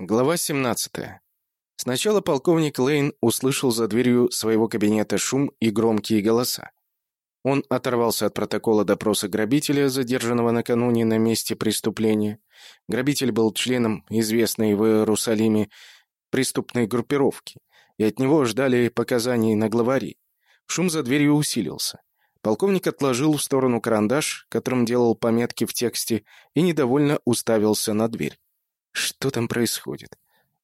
Глава 17. Сначала полковник Лейн услышал за дверью своего кабинета шум и громкие голоса. Он оторвался от протокола допроса грабителя, задержанного накануне на месте преступления. Грабитель был членом известной в Иерусалиме преступной группировки, и от него ждали показаний на главари. Шум за дверью усилился. Полковник отложил в сторону карандаш, которым делал пометки в тексте, и недовольно уставился на дверь. Что там происходит?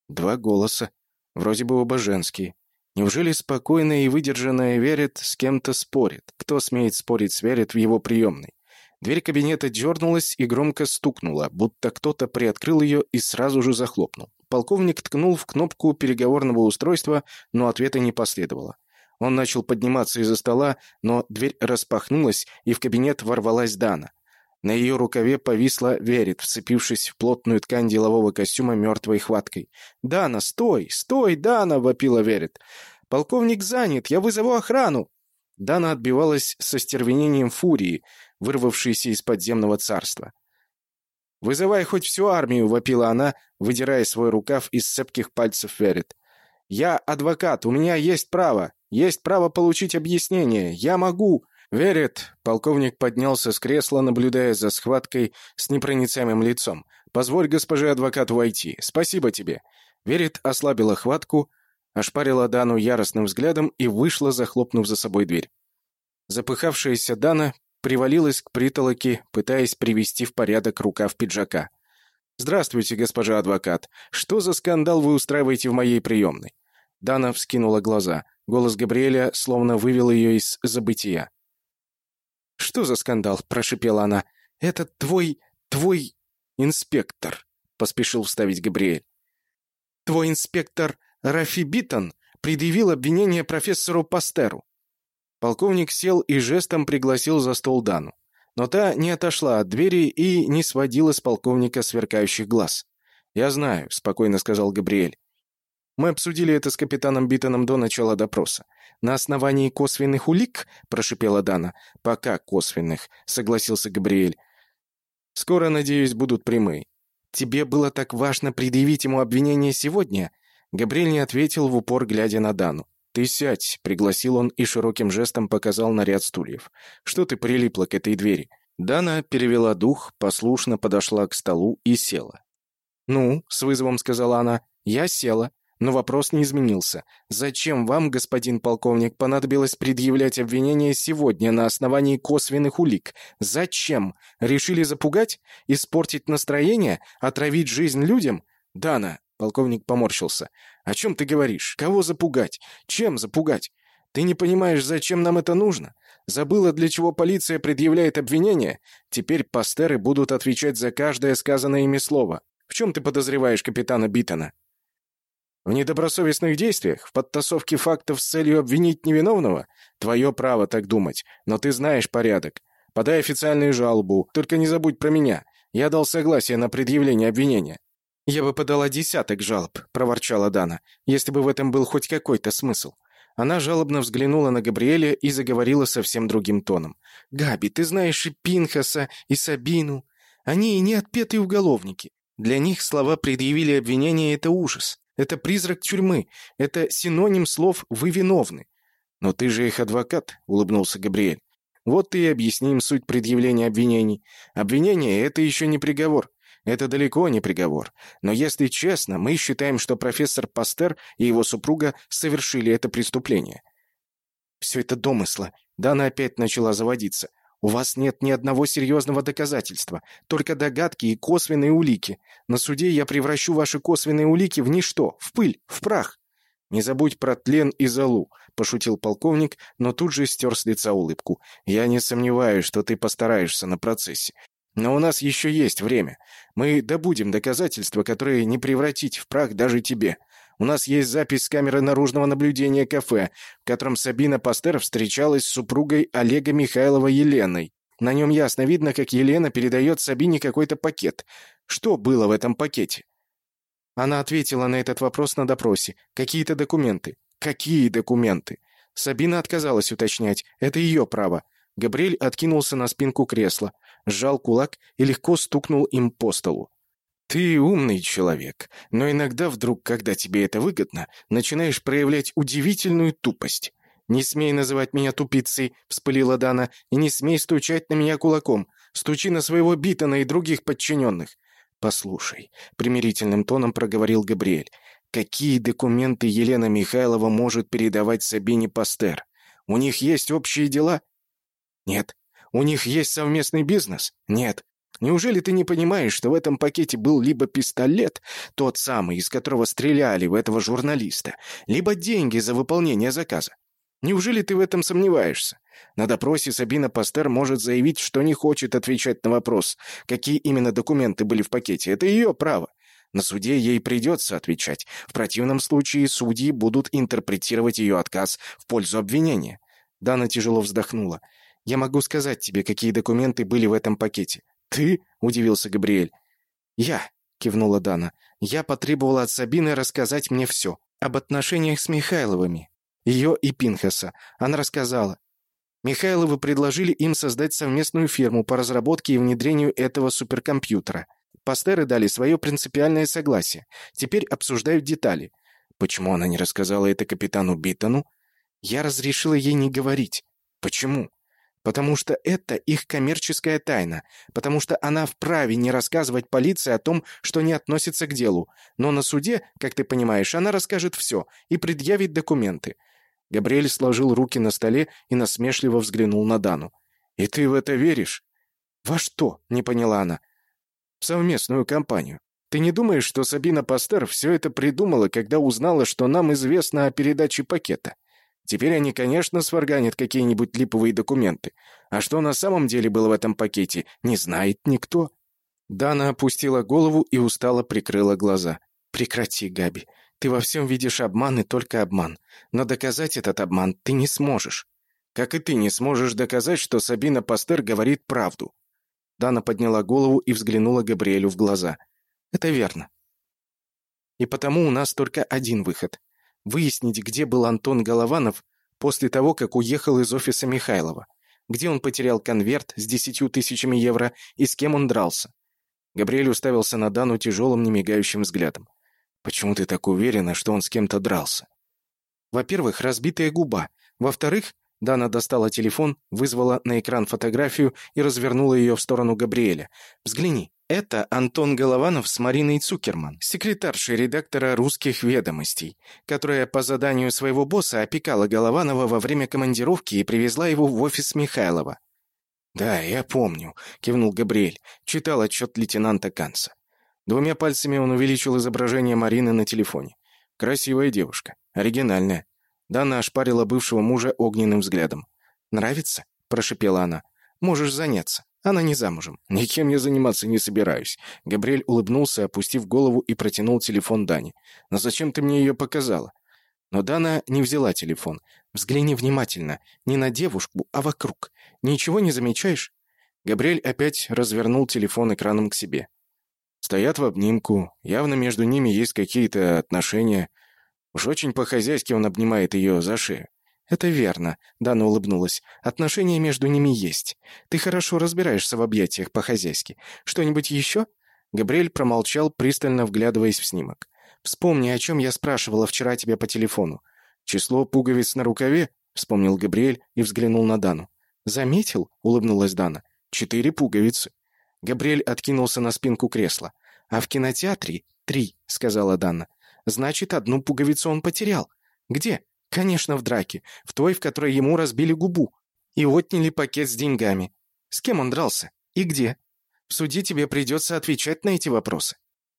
Два голоса. Вроде бы оба женские. Неужели спокойная и выдержанная Верит с кем-то спорит? Кто смеет спорить с Верит в его приемной? Дверь кабинета дернулась и громко стукнула, будто кто-то приоткрыл ее и сразу же захлопнул. Полковник ткнул в кнопку переговорного устройства, но ответа не последовало. Он начал подниматься из-за стола, но дверь распахнулась, и в кабинет ворвалась Дана. На ее рукаве повисла Верит, вцепившись в плотную ткань делового костюма мертвой хваткой. «Дана, стой! Стой, Дана!» — вопила Верит. «Полковник занят! Я вызову охрану!» Дана отбивалась со стервенением фурии, вырвавшейся из подземного царства. «Вызывай хоть всю армию!» — вопила она, выдирая свой рукав из цепких пальцев Верит. «Я адвокат, у меня есть право! Есть право получить объяснение! Я могу!» «Верит!» — полковник поднялся с кресла, наблюдая за схваткой с непроницаемым лицом. «Позволь госпоже адвокату войти. Спасибо тебе!» Верит ослабила хватку, ошпарила Дану яростным взглядом и вышла, захлопнув за собой дверь. Запыхавшаяся Дана привалилась к притолоке, пытаясь привести в порядок рукав пиджака. «Здравствуйте, госпожа адвокат. Что за скандал вы устраиваете в моей приемной?» Дана вскинула глаза. Голос Габриэля словно вывел ее из забытия. «Что за скандал?» – прошипела она. «Это твой... твой... инспектор», – поспешил вставить Габриэль. «Твой инспектор Рафи Биттон предъявил обвинение профессору Пастеру». Полковник сел и жестом пригласил за стол Дану. Но та не отошла от двери и не сводила с полковника сверкающих глаз. «Я знаю», — спокойно сказал Габриэль. «Мы обсудили это с капитаном Биттоном до начала допроса. «На основании косвенных улик?» — прошипела Дана. «Пока косвенных», — согласился Габриэль. «Скоро, надеюсь, будут прямые». «Тебе было так важно предъявить ему обвинение сегодня?» Габриэль не ответил в упор, глядя на Дану. «Ты сядь», — пригласил он и широким жестом показал на ряд стульев. «Что ты прилипла к этой двери?» Дана перевела дух, послушно подошла к столу и села. «Ну», — с вызовом сказала она, — «я села. Но вопрос не изменился. Зачем вам, господин полковник, понадобилось предъявлять обвинение сегодня на основании косвенных улик? Зачем? Решили запугать? Испортить настроение? Отравить жизнь людям? Дана, полковник поморщился. О чем ты говоришь? Кого запугать? Чем запугать? Ты не понимаешь, зачем нам это нужно? Забыла, для чего полиция предъявляет обвинение? Теперь пастеры будут отвечать за каждое сказанное ими слово. В чем ты подозреваешь капитана Биттона? В недобросовестных действиях, в подтасовке фактов с целью обвинить невиновного? Твое право так думать, но ты знаешь порядок. Подай официальную жалобу, только не забудь про меня. Я дал согласие на предъявление обвинения». «Я бы подала десяток жалоб», — проворчала Дана, «если бы в этом был хоть какой-то смысл». Она жалобно взглянула на Габриэля и заговорила совсем другим тоном. «Габи, ты знаешь и Пинхаса, и Сабину. Они и не отпетые уголовники. Для них слова «предъявили обвинение» — это ужас. Это призрак тюрьмы. Это синоним слов «вы виновны». «Но ты же их адвокат», — улыбнулся Габриэль. «Вот ты и объясни им суть предъявления обвинений. Обвинение — это еще не приговор. Это далеко не приговор. Но если честно, мы считаем, что профессор Пастер и его супруга совершили это преступление». «Все это домыслы». Дана опять начала заводиться. У вас нет ни одного серьезного доказательства, только догадки и косвенные улики. На суде я превращу ваши косвенные улики в ничто, в пыль, в прах. Не забудь про тлен и золу, пошутил полковник, но тут же стер с лица улыбку. Я не сомневаюсь, что ты постараешься на процессе. Но у нас еще есть время. Мы добудем доказательства, которые не превратить в прах даже тебе. У нас есть запись с камеры наружного наблюдения кафе, в котором Сабина Пастер встречалась с супругой Олега Михайлова Еленой. На нем ясно видно, как Елена передает Сабине какой-то пакет. Что было в этом пакете? Она ответила на этот вопрос на допросе. Какие-то документы. Какие документы? Сабина отказалась уточнять. Это ее право. Габриэль откинулся на спинку кресла, сжал кулак и легко стукнул им по столу. Ты умный человек, но иногда вдруг, когда тебе это выгодно, начинаешь проявлять удивительную тупость. «Не смей называть меня тупицей», — вспылила Дана, «и не смей стучать на меня кулаком. Стучи на своего Битона и других подчиненных». «Послушай», — примирительным тоном проговорил Габриэль, «какие документы Елена Михайлова может передавать Сабине Пастер? У них есть общие дела?» «Нет». «У них есть совместный бизнес?» «Нет». Неужели ты не понимаешь, что в этом пакете был либо пистолет, тот самый, из которого стреляли в этого журналиста, либо деньги за выполнение заказа? Неужели ты в этом сомневаешься? На допросе Сабина Пастер может заявить, что не хочет отвечать на вопрос, какие именно документы были в пакете. Это ее право. На суде ей придется отвечать. В противном случае судьи будут интерпретировать ее отказ в пользу обвинения. Дана тяжело вздохнула. «Я могу сказать тебе, какие документы были в этом пакете». «Ты?» — удивился Габриэль. «Я», — кивнула Дана. «Я потребовала от Сабины рассказать мне все. Об отношениях с Михайловыми ее и Пинхаса. Она рассказала. Михайловы предложили им создать совместную фирму по разработке и внедрению этого суперкомпьютера. Пастеры дали свое принципиальное согласие. Теперь обсуждают детали. Почему она не рассказала это капитану Биттону? Я разрешила ей не говорить. Почему? Потому что это их коммерческая тайна, потому что она вправе не рассказывать полиции о том, что не относится к делу. Но на суде, как ты понимаешь, она расскажет все и предъявит документы. Габриэль сложил руки на столе и насмешливо взглянул на Дану. «И ты в это веришь?» «Во что?» — не поняла она. «В совместную кампанию. Ты не думаешь, что Сабина Пастер все это придумала, когда узнала, что нам известно о передаче пакета? Теперь они, конечно, сварганят какие-нибудь липовые документы. А что на самом деле было в этом пакете, не знает никто». Дана опустила голову и устало прикрыла глаза. «Прекрати, Габи. Ты во всем видишь обман и только обман. Но доказать этот обман ты не сможешь. Как и ты не сможешь доказать, что Сабина Пастер говорит правду. Дана подняла голову и взглянула Габриэлю в глаза. Это верно. И потому у нас только один выход. Выяснить, где был Антон Голованов после того, как уехал из офиса Михайлова. Где он потерял конверт с десятью тысячами евро и с кем он дрался. Габриэль уставился на Дану тяжелым, немигающим взглядом. Почему ты так уверена, что он с кем-то дрался? Во-первых, разбитая губа. Во-вторых, Дана достала телефон, вызвала на экран фотографию и развернула ее в сторону Габриэля. «Взгляни, это Антон Голованов с Мариной Цукерман, секретаршей редактора «Русских ведомостей», которая по заданию своего босса опекала Голованова во время командировки и привезла его в офис Михайлова. «Да, я помню», — кивнул Габриэль. Читал отчет лейтенанта Канца. Двумя пальцами он увеличил изображение Марины на телефоне. Красивая девушка. Оригинальная. Дана ошпарила бывшего мужа огненным взглядом. «Нравится?» – прошипела она. «Можешь заняться. Она не замужем. Никем я заниматься не собираюсь». Габриэль улыбнулся, опустив голову и протянул телефон Дане. «Но зачем ты мне ее показала?» Но Дана не взяла телефон. «Взгляни внимательно. Не на девушку, а вокруг. Ничего не замечаешь?» Габриэль опять развернул телефон экраном к себе. Стоят в обнимку, явно между ними есть какие-то отношения. Уж очень по-хозяйски он обнимает ее за шею. «Это верно», — Дана улыбнулась. «Отношения между ними есть. Ты хорошо разбираешься в объятиях по-хозяйски. Что-нибудь еще?» Габриэль промолчал, пристально вглядываясь в снимок. «Вспомни, о чем я спрашивала вчера тебя по телефону. Число пуговиц на рукаве?» — вспомнил Габриэль и взглянул на Дану. «Заметил?» — улыбнулась Дана. «Четыре пуговицы». Габриэль откинулся на спинку кресла. «А в кинотеатре три», — сказала Дана. «Значит, одну пуговицу он потерял. Где? Конечно, в драке. В той, в которой ему разбили губу. И отняли пакет с деньгами. С кем он дрался? И где? В суде тебе придется отвечать на эти вопросы».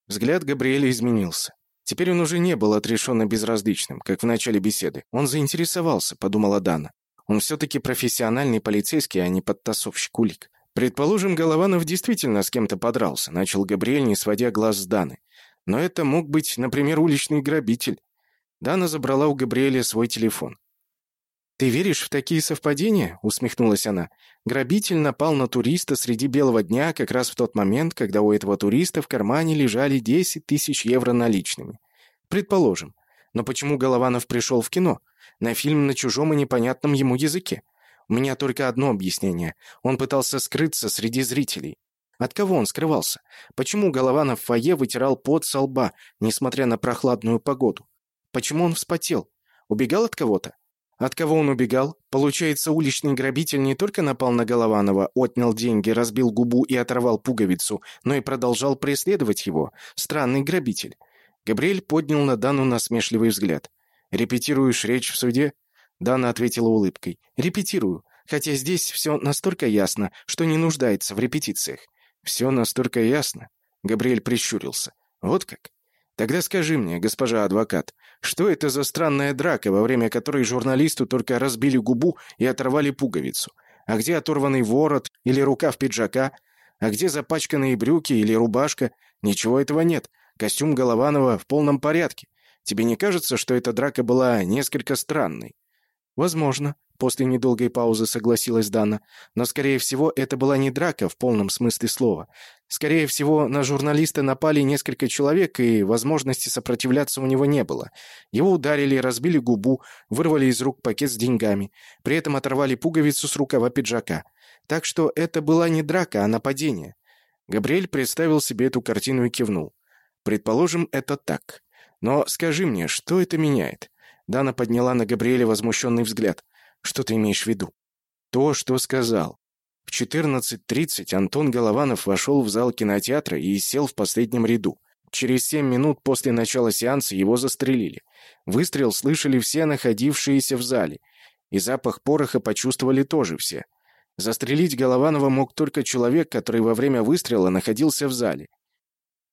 Взгляд Габриэля изменился. Теперь он уже не был отрешенно безразличным, как в начале беседы. Он заинтересовался, подумала Дана. Он все-таки профессиональный полицейский, а не подтасовщик улик. «Предположим, Голованов действительно с кем-то подрался», — начал Габриэль, не сводя глаз с Даны. «Но это мог быть, например, уличный грабитель». Дана забрала у Габриэля свой телефон. «Ты веришь в такие совпадения?» — усмехнулась она. «Грабитель напал на туриста среди белого дня как раз в тот момент, когда у этого туриста в кармане лежали 10 тысяч евро наличными. Предположим. Но почему Голованов пришел в кино? На фильм на чужом и непонятном ему языке. У меня только одно объяснение. Он пытался скрыться среди зрителей. От кого он скрывался? Почему Голованов в фойе вытирал пот со лба, несмотря на прохладную погоду? Почему он вспотел? Убегал от кого-то? От кого он убегал? Получается, уличный грабитель не только напал на Голованова, отнял деньги, разбил губу и оторвал пуговицу, но и продолжал преследовать его. Странный грабитель. Габриэль поднял на Дану насмешливый взгляд. «Репетируешь речь в суде?» Дана ответила улыбкой. «Репетирую. Хотя здесь все настолько ясно, что не нуждается в репетициях». «Все настолько ясно?» Габриэль прищурился. «Вот как? Тогда скажи мне, госпожа адвокат, что это за странная драка, во время которой журналисту только разбили губу и оторвали пуговицу? А где оторванный ворот или рукав пиджака? А где запачканные брюки или рубашка? Ничего этого нет. Костюм Голованова в полном порядке. Тебе не кажется, что эта драка была несколько странной? Возможно, после недолгой паузы согласилась Дана. Но, скорее всего, это была не драка в полном смысле слова. Скорее всего, на журналиста напали несколько человек, и возможности сопротивляться у него не было. Его ударили, разбили губу, вырвали из рук пакет с деньгами. При этом оторвали пуговицу с рукава пиджака. Так что это была не драка, а нападение. Габриэль представил себе эту картину и кивнул. Предположим, это так. Но скажи мне, что это меняет? Дана подняла на Габриэля возмущенный взгляд. Что ты имеешь в виду? То, что сказал. В 14.30 Антон Голованов вошел в зал кинотеатра и сел в последнем ряду. Через семь минут после начала сеанса его застрелили. Выстрел слышали все находившиеся в зале. И запах пороха почувствовали тоже все. Застрелить Голованова мог только человек, который во время выстрела находился в зале.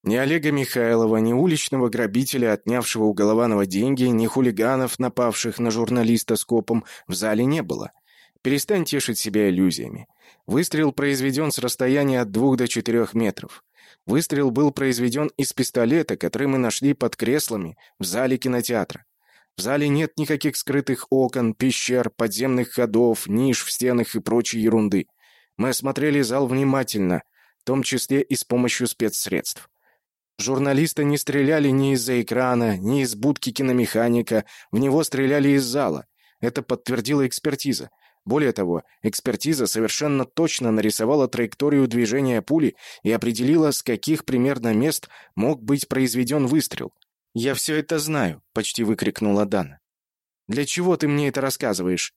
Ни Олега Михайлова, ни уличного грабителя, отнявшего у Голованова деньги, ни хулиганов, напавших на журналиста с копом, в зале не было. Перестань тешить себя иллюзиями. Выстрел произведен с расстояния от двух до четырех метров. Выстрел был произведен из пистолета, который мы нашли под креслами в зале кинотеатра. В зале нет никаких скрытых окон, пещер, подземных ходов, ниш в стенах и прочей ерунды. Мы осмотрели зал внимательно, в том числе и с помощью спецсредств. Журналисты не стреляли ни из-за экрана, ни из будки киномеханика, в него стреляли из зала. Это подтвердила экспертиза. Более того, экспертиза совершенно точно нарисовала траекторию движения пули и определила, с каких примерно мест мог быть произведен выстрел. «Я все это знаю», — почти выкрикнула Дана. «Для чего ты мне это рассказываешь?»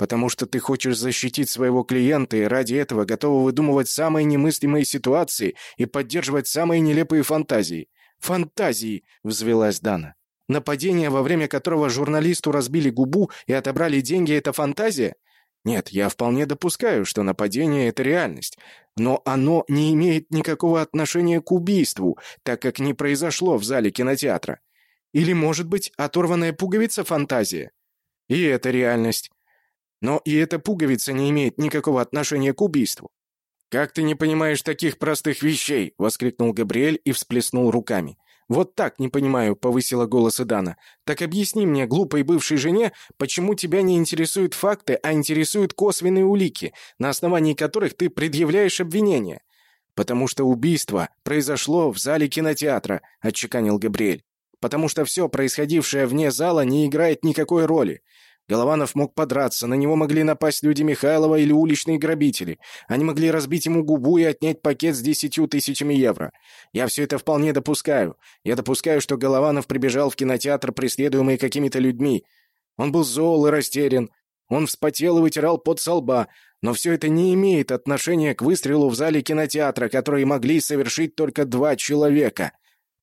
«Потому что ты хочешь защитить своего клиента и ради этого готова выдумывать самые немыслимые ситуации и поддерживать самые нелепые фантазии». «Фантазии!» — взвелась Дана. Нападение, во время которого журналисту разбили губу и отобрали деньги, это фантазия? Нет, я вполне допускаю, что нападение — это реальность. Но оно не имеет никакого отношения к убийству, так как не произошло в зале кинотеатра. Или, может быть, оторванная пуговица — фантазия? И это реальность. Но и эта пуговица не имеет никакого отношения к убийству. «Как ты не понимаешь таких простых вещей?» — воскликнул Габриэль и всплеснул руками. «Вот так, не понимаю», — повысила голос Идана. «Так объясни мне, глупой бывшей жене, почему тебя не интересуют факты, а интересуют косвенные улики, на основании которых ты предъявляешь обвинение?» «Потому что убийство произошло в зале кинотеатра», — отчеканил Габриэль. «Потому что все происходившее вне зала не играет никакой роли. Голованов мог подраться, на него могли напасть люди Михайлова или уличные грабители. Они могли разбить ему губу и отнять пакет с десятью тысячами евро. Я все это вполне допускаю. Я допускаю, что Голованов прибежал в кинотеатр, преследуемый какими-то людьми. Он был зол и растерян. Он вспотел и вытирал пот со лба. Но все это не имеет отношения к выстрелу в зале кинотеатра, который могли совершить только два человека.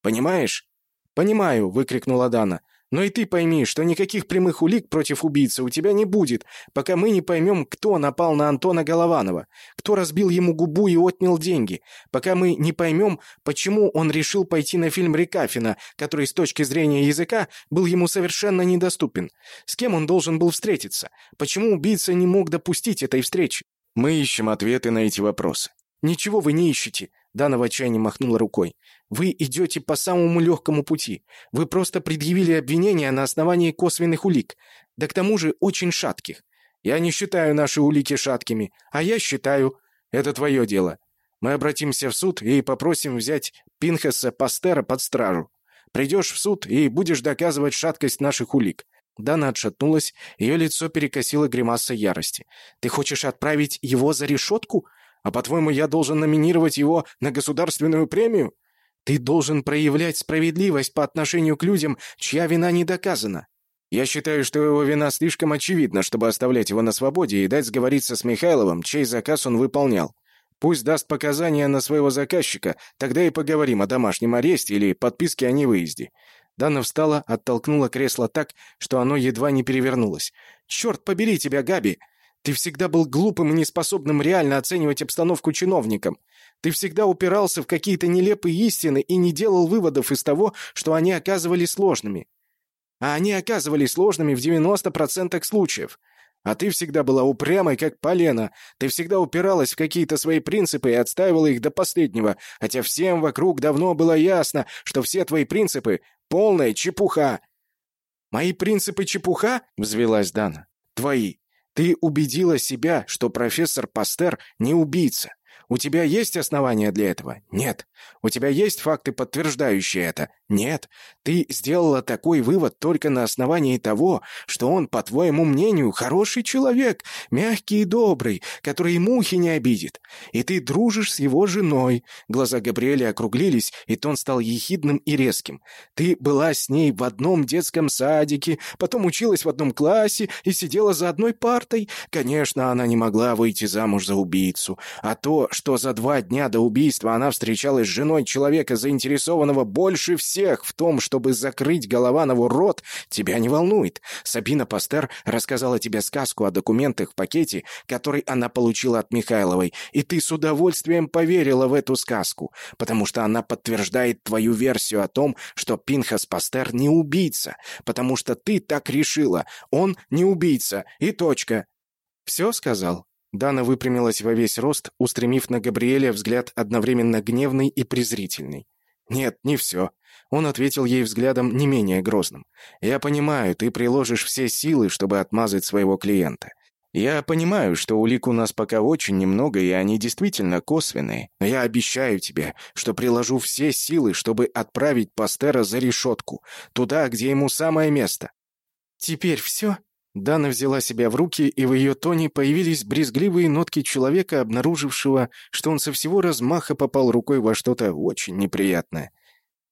Понимаешь? «Понимаю», — выкрикнула Дана. Но и ты пойми, что никаких прямых улик против убийцы у тебя не будет, пока мы не поймем, кто напал на Антона Голованова, кто разбил ему губу и отнял деньги, пока мы не поймем, почему он решил пойти на фильм Рекафина, который с точки зрения языка был ему совершенно недоступен. С кем он должен был встретиться? Почему убийца не мог допустить этой встречи? Мы ищем ответы на эти вопросы. Ничего вы не ищете. Дана в отчаянии махнула рукой. «Вы идете по самому легкому пути. Вы просто предъявили обвинения на основании косвенных улик, да к тому же очень шатких. Я не считаю наши улики шаткими, а я считаю. Это твое дело. Мы обратимся в суд и попросим взять Пинхаса Пастера под стражу. Придешь в суд и будешь доказывать шаткость наших улик». Дана отшатнулась, ее лицо перекосило гримаса ярости. «Ты хочешь отправить его за решетку? А по-твоему, я должен номинировать его на государственную премию? Ты должен проявлять справедливость по отношению к людям, чья вина не доказана. Я считаю, что его вина слишком очевидна, чтобы оставлять его на свободе и дать сговориться с Михайловым, чей заказ он выполнял. Пусть даст показания на своего заказчика, тогда и поговорим о домашнем аресте или подписке о невыезде». Дана встала, оттолкнула кресло так, что оно едва не перевернулось. «Черт побери тебя, Габи! Ты всегда был глупым и неспособным реально оценивать обстановку чиновникам. Ты всегда упирался в какие-то нелепые истины и не делал выводов из того, что они оказывались сложными. А они оказывались сложными в 90% случаев. А ты всегда была упрямой, как полено. Ты всегда упиралась в какие-то свои принципы и отстаивала их до последнего, хотя всем вокруг давно было ясно, что все твои принципы — полная чепуха. «Мои принципы чепуха?» — взвелась Дана. «Твои. Ты убедила себя, что профессор Пастер не убийца. У тебя есть основания для этого? Нет. У тебя есть факты, подтверждающие это? Нет. Ты сделала такой вывод только на основании того, что он, по твоему мнению, хороший человек, мягкий и добрый, который и мухи не обидит. И ты дружишь с его женой. Глаза Габриэля округлились, и тон стал ехидным и резким. Ты была с ней в одном детском садике, потом училась в одном классе и сидела за одной партой. Конечно, она не могла выйти замуж за убийцу. А то, что за два дня до убийства она встречалась с женой человека, заинтересованного больше всех в том, чтобы закрыть Голованову рот, тебя не волнует. Сабина Пастер рассказала тебе сказку о документах в пакете, который она получила от Михайловой, и ты с удовольствием поверила в эту сказку, потому что она подтверждает твою версию о том, что Пинхас Пастер не убийца, потому что ты так решила, он не убийца, и точка. «Все сказал?» Дана выпрямилась во весь рост, устремив на Габриэля взгляд одновременно гневный и презрительный. «Нет, не все». Он ответил ей взглядом не менее грозным. «Я понимаю, ты приложишь все силы, чтобы отмазать своего клиента. Я понимаю, что улик у нас пока очень немного, и они действительно косвенные, но я обещаю тебе, что приложу все силы, чтобы отправить Пастера за решетку, туда, где ему самое место». «Теперь все?» Дана взяла себя в руки, и в ее тоне появились брезгливые нотки человека, обнаружившего, что он со всего размаха попал рукой во что-то очень неприятное.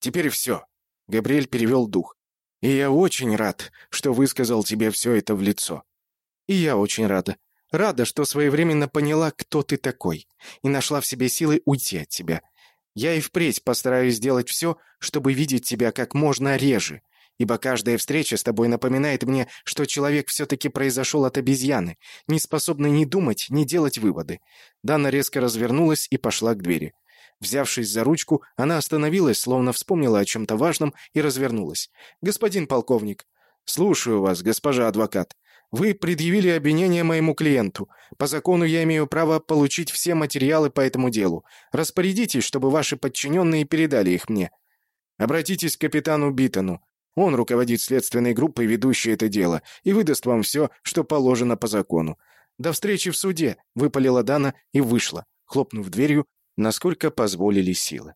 «Теперь все», — Габриэль перевел дух. «И я очень рад, что высказал тебе все это в лицо». «И я очень рада. Рада, что своевременно поняла, кто ты такой, и нашла в себе силы уйти от тебя. Я и впредь постараюсь сделать все, чтобы видеть тебя как можно реже, ибо каждая встреча с тобой напоминает мне, что человек все-таки произошел от обезьяны, не способный ни думать, ни делать выводы». Дана резко развернулась и пошла к двери. Взявшись за ручку, она остановилась, словно вспомнила о чем-то важном, и развернулась. «Господин полковник». «Слушаю вас, госпожа адвокат. Вы предъявили обвинение моему клиенту. По закону я имею право получить все материалы по этому делу. Распорядитесь, чтобы ваши подчиненные передали их мне. Обратитесь к капитану Биттону. Он руководит следственной группой, ведущей это дело, и выдаст вам все, что положено по закону. До встречи в суде!» — выпалила Дана и вышла, хлопнув дверью, насколько позволили силы.